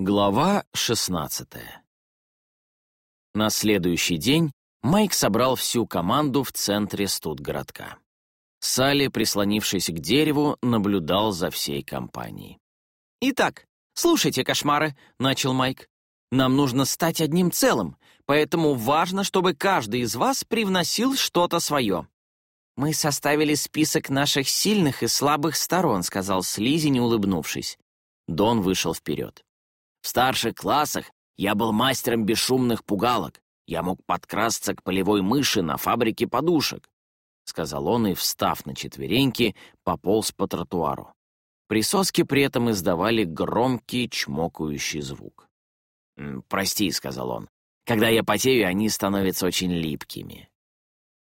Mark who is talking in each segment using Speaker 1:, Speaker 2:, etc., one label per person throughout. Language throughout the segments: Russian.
Speaker 1: Глава 16 На следующий день Майк собрал всю команду в центре студгородка. Салли, прислонившись к дереву, наблюдал за всей компанией.
Speaker 2: «Итак, слушайте, кошмары», — начал Майк. «Нам нужно стать одним целым, поэтому важно, чтобы каждый из вас привносил что-то свое». «Мы составили список наших сильных и слабых сторон», — сказал Слизень, улыбнувшись.
Speaker 1: Дон вышел вперед. В старших классах я был мастером бесшумных пугалок. Я мог подкрасться к полевой мыши на фабрике подушек», — сказал он и, встав на четвереньки, пополз по тротуару. Присоски при этом издавали громкий чмокающий звук. «Прости», — сказал он, — «когда я потею, они становятся очень липкими».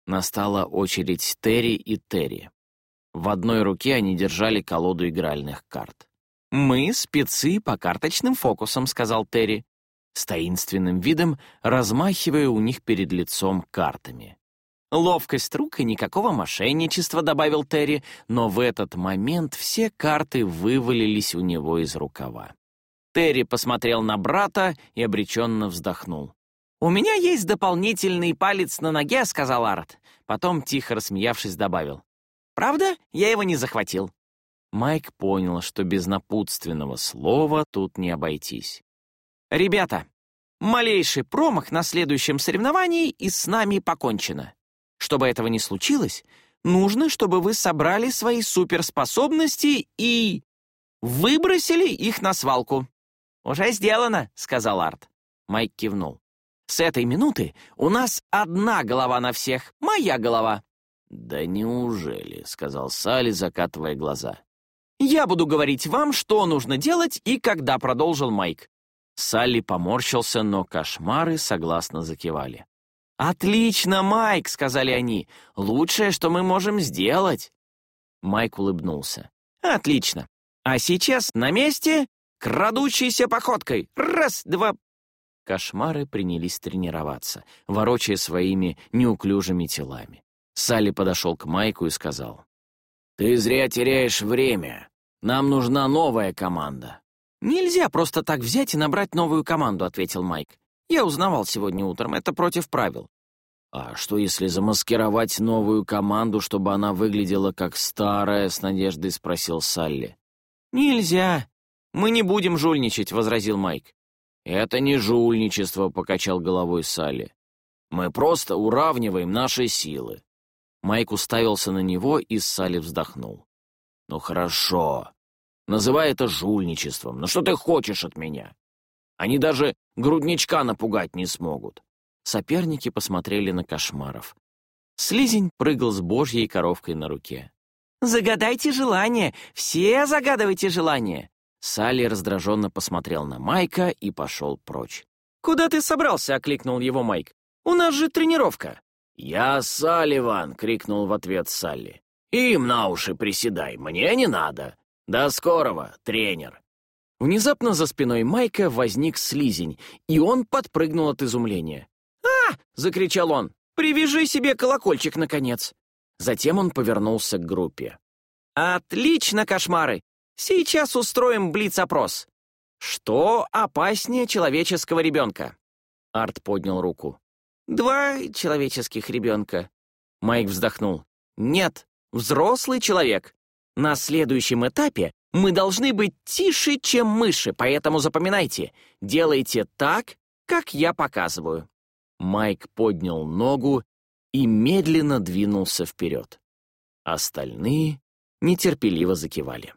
Speaker 1: Настала очередь Терри и Терри. В одной руке они держали колоду игральных карт.
Speaker 2: «Мы спецы по карточным фокусам», — сказал Терри, с таинственным видом размахивая у них перед лицом картами. «Ловкость рук и никакого мошенничества», — добавил Терри, но в этот момент все карты вывалились у него из рукава. Терри посмотрел на брата и обреченно вздохнул. «У меня есть дополнительный палец на ноге», — сказал Арт. Потом, тихо рассмеявшись, добавил. «Правда, я его не захватил».
Speaker 1: Майк понял, что без напутственного слова тут не обойтись.
Speaker 2: «Ребята, малейший промах на следующем соревновании, и с нами покончено. Чтобы этого не случилось, нужно, чтобы вы собрали свои суперспособности и... выбросили их на свалку». «Уже сделано», — сказал Арт. Майк кивнул. «С этой минуты у нас одна голова на всех, моя голова».
Speaker 1: «Да неужели?» — сказал Салли, закатывая глаза.
Speaker 2: «Я буду говорить вам, что нужно делать и когда», — продолжил Майк.
Speaker 1: Салли поморщился, но кошмары согласно закивали.
Speaker 2: «Отлично, Майк!» — сказали они. «Лучшее, что мы можем сделать!»
Speaker 1: Майк улыбнулся.
Speaker 2: «Отлично! А сейчас на месте, крадущейся походкой! Раз, два...»
Speaker 1: Кошмары принялись тренироваться, ворочая своими неуклюжими телами. Салли подошел к Майку и сказал. «Ты зря теряешь время. Нам нужна новая команда».
Speaker 2: «Нельзя просто так взять и набрать новую команду», — ответил Майк. «Я узнавал сегодня утром, это против правил».
Speaker 1: «А что, если замаскировать новую команду, чтобы она выглядела как старая?» — с надеждой спросил Салли.
Speaker 2: «Нельзя. Мы не будем жульничать», — возразил Майк.
Speaker 1: «Это не жульничество», — покачал головой Салли. «Мы просто уравниваем наши силы. Майк уставился на него, и Салли вздохнул. «Ну хорошо. Называй это жульничеством. Но что ты хочешь от меня? Они даже грудничка напугать не смогут». Соперники посмотрели на кошмаров.
Speaker 2: Слизень прыгал с божьей коровкой на руке. «Загадайте желание! Все загадывайте желание!»
Speaker 1: Салли раздраженно посмотрел на Майка и пошел прочь.
Speaker 2: «Куда ты собрался?» — окликнул его Майк. «У нас же тренировка!»
Speaker 1: «Я Салливан!» — крикнул в ответ Салли. «Им на уши приседай, мне не надо. До скорого, тренер!»
Speaker 2: Внезапно за спиной Майка возник слизень, и он подпрыгнул от изумления. «А!» — закричал он. «Привяжи себе колокольчик, наконец!» Затем он повернулся к группе. «Отлично, кошмары! Сейчас устроим блиц-опрос. Что опаснее человеческого ребенка?» Арт поднял руку. Два человеческих ребенка. Майк вздохнул. Нет, взрослый человек. На следующем этапе мы должны быть тише, чем мыши, поэтому запоминайте, делайте так, как я показываю. Майк поднял ногу и медленно двинулся вперед. Остальные нетерпеливо закивали.